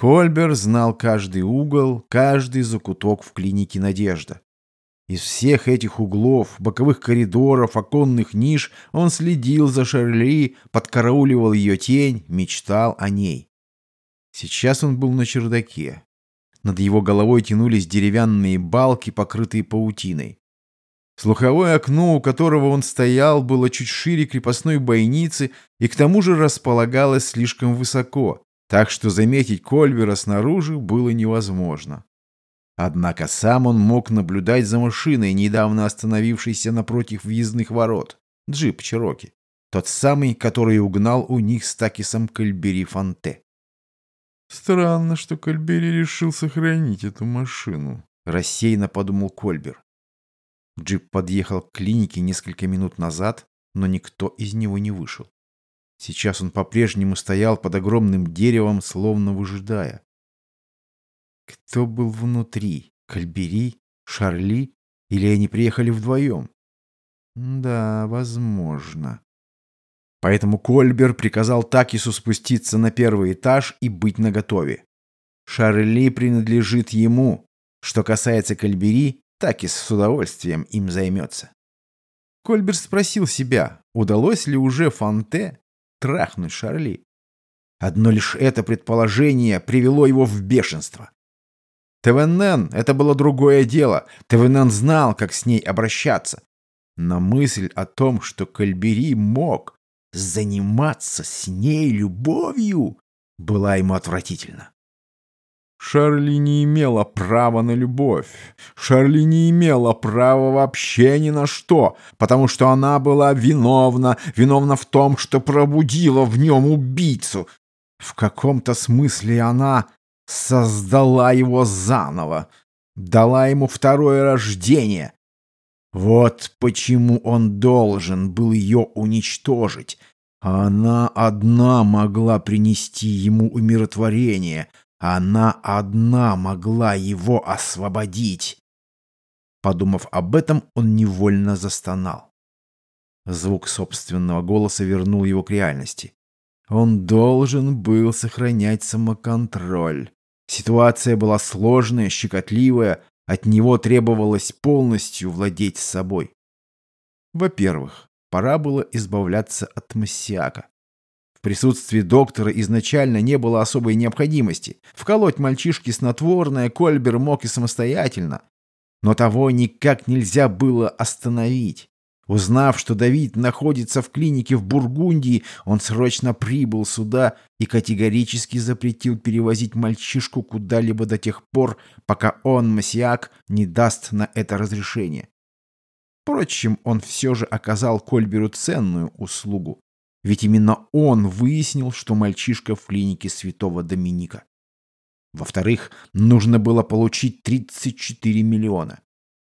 Кольбер знал каждый угол, каждый закуток в клинике «Надежда». Из всех этих углов, боковых коридоров, оконных ниш он следил за Шарли, подкарауливал ее тень, мечтал о ней. Сейчас он был на чердаке. Над его головой тянулись деревянные балки, покрытые паутиной. Слуховое окно, у которого он стоял, было чуть шире крепостной бойницы и к тому же располагалось слишком высоко, так что заметить Кольбера снаружи было невозможно. Однако сам он мог наблюдать за машиной, недавно остановившейся напротив въездных ворот. Джип Чироки. Тот самый, который угнал у них с Такисом Кальбери Фонте. «Странно, что Кальбери решил сохранить эту машину», — рассеянно подумал Кольбер. Джип подъехал к клинике несколько минут назад, но никто из него не вышел. Сейчас он по-прежнему стоял под огромным деревом, словно выжидая. Кто был внутри? Кальбери? Шарли? Или они приехали вдвоем? Да, возможно. Поэтому Кольбер приказал Такису спуститься на первый этаж и быть наготове. Шарли принадлежит ему. Что касается Кальбери, Такис с удовольствием им займется. Кольбер спросил себя, удалось ли уже Фонте трахнуть Шарли. Одно лишь это предположение привело его в бешенство. ТВНН — это было другое дело. ТВНН знал, как с ней обращаться. Но мысль о том, что Кальбери мог заниматься с ней любовью, была ему отвратительна. Шарли не имела права на любовь. Шарли не имела права вообще ни на что, потому что она была виновна, виновна в том, что пробудила в нем убийцу. В каком-то смысле она создала его заново, дала ему второе рождение. Вот почему он должен был ее уничтожить. Она одна могла принести ему умиротворение. Она одна могла его освободить. Подумав об этом, он невольно застонал. Звук собственного голоса вернул его к реальности. Он должен был сохранять самоконтроль. Ситуация была сложная, щекотливая, от него требовалось полностью владеть собой. Во-первых, пора было избавляться от массиака. В присутствии доктора изначально не было особой необходимости. Вколоть мальчишке снотворное Кольбер мог и самостоятельно. Но того никак нельзя было остановить. Узнав, что Давид находится в клинике в Бургундии, он срочно прибыл сюда и категорически запретил перевозить мальчишку куда-либо до тех пор, пока он, Масиак, не даст на это разрешение. Впрочем, он все же оказал Кольберу ценную услугу, ведь именно он выяснил, что мальчишка в клинике святого Доминика. Во-вторых, нужно было получить 34 миллиона.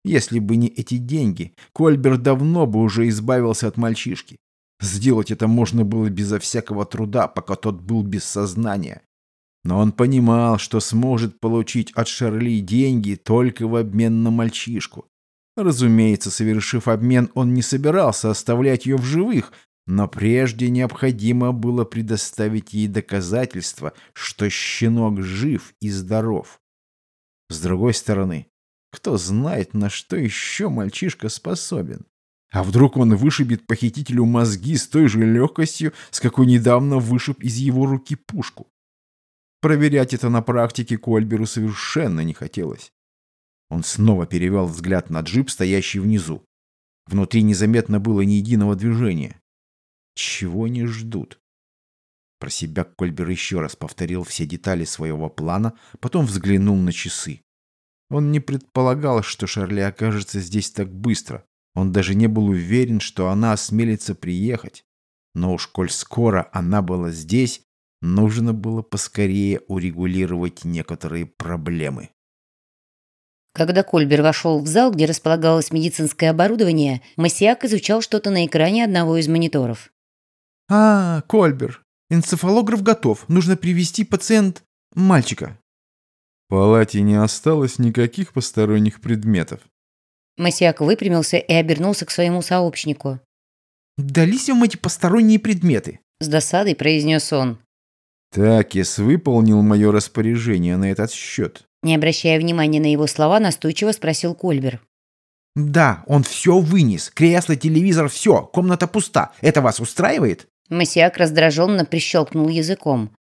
Если бы не эти деньги, Кольбер давно бы уже избавился от мальчишки. Сделать это можно было безо всякого труда, пока тот был без сознания. Но он понимал, что сможет получить от Шарли деньги только в обмен на мальчишку. Разумеется, совершив обмен, он не собирался оставлять ее в живых, но прежде необходимо было предоставить ей доказательства, что щенок жив и здоров. С другой стороны, кто знает, на что еще мальчишка способен. А вдруг он вышибет похитителю мозги с той же легкостью, с какой недавно вышиб из его руки пушку? Проверять это на практике Кольберу совершенно не хотелось. Он снова перевел взгляд на джип, стоящий внизу. Внутри незаметно было ни единого движения. Чего они ждут? Про себя Кольбер еще раз повторил все детали своего плана, потом взглянул на часы. Он не предполагал, что Шарли окажется здесь так быстро. Он даже не был уверен, что она осмелится приехать. Но уж коль скоро она была здесь, нужно было поскорее урегулировать некоторые проблемы. Когда Кольбер вошел в зал, где располагалось медицинское оборудование, Масиак изучал что-то на экране одного из мониторов. «А, Кольбер, энцефалограф готов. Нужно привести пациент... мальчика». В палате не осталось никаких посторонних предметов. Масиак выпрямился и обернулся к своему сообщнику. «Дались вам эти посторонние предметы?» С досадой произнес он. Такис выполнил мое распоряжение на этот счет. Не обращая внимания на его слова, настойчиво спросил Кольбер. Да, он все вынес. Кресло, телевизор, все. Комната пуста. Это вас устраивает? Масиак раздраженно прищелкнул языком.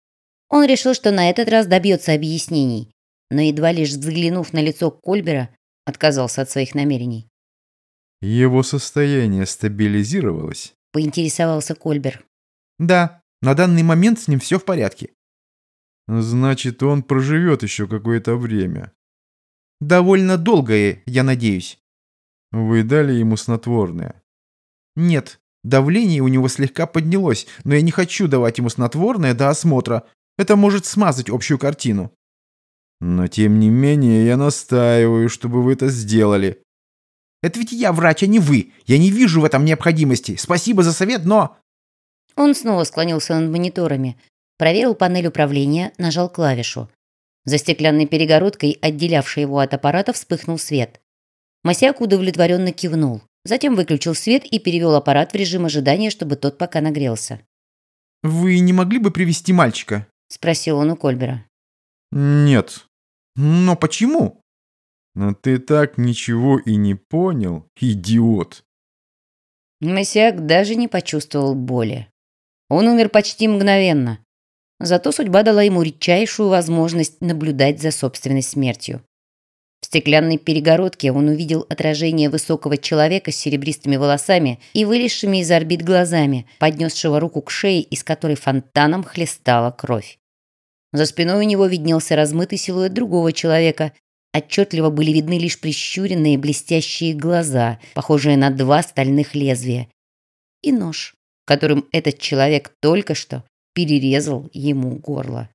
Он решил, что на этот раз добьется объяснений, но едва лишь взглянув на лицо Кольбера, отказался от своих намерений. Его состояние стабилизировалось? Поинтересовался Кольбер. Да, на данный момент с ним все в порядке. Значит, он проживет еще какое-то время. Довольно долгое, я надеюсь. Вы дали ему снотворное? Нет, давление у него слегка поднялось, но я не хочу давать ему снотворное до осмотра. Это может смазать общую картину. Но тем не менее я настаиваю, чтобы вы это сделали. Это ведь я врач, а не вы. Я не вижу в этом необходимости. Спасибо за совет, но... Он снова склонился над мониторами, проверил панель управления, нажал клавишу. За стеклянной перегородкой, отделявшей его от аппарата, вспыхнул свет. Масяк удовлетворенно кивнул. Затем выключил свет и перевел аппарат в режим ожидания, чтобы тот пока нагрелся. «Вы не могли бы привести мальчика?» – спросил он у Кольбера. «Нет». «Но почему?» «Но ты так ничего и не понял, идиот». Масяк даже не почувствовал боли. Он умер почти мгновенно. Зато судьба дала ему редчайшую возможность наблюдать за собственной смертью. Стеклянной перегородке он увидел отражение высокого человека с серебристыми волосами и вылезшими из орбит глазами, поднесшего руку к шее, из которой фонтаном хлестала кровь. За спиной у него виднелся размытый силуэт другого человека. Отчетливо были видны лишь прищуренные блестящие глаза, похожие на два стальных лезвия. И нож, которым этот человек только что перерезал ему горло.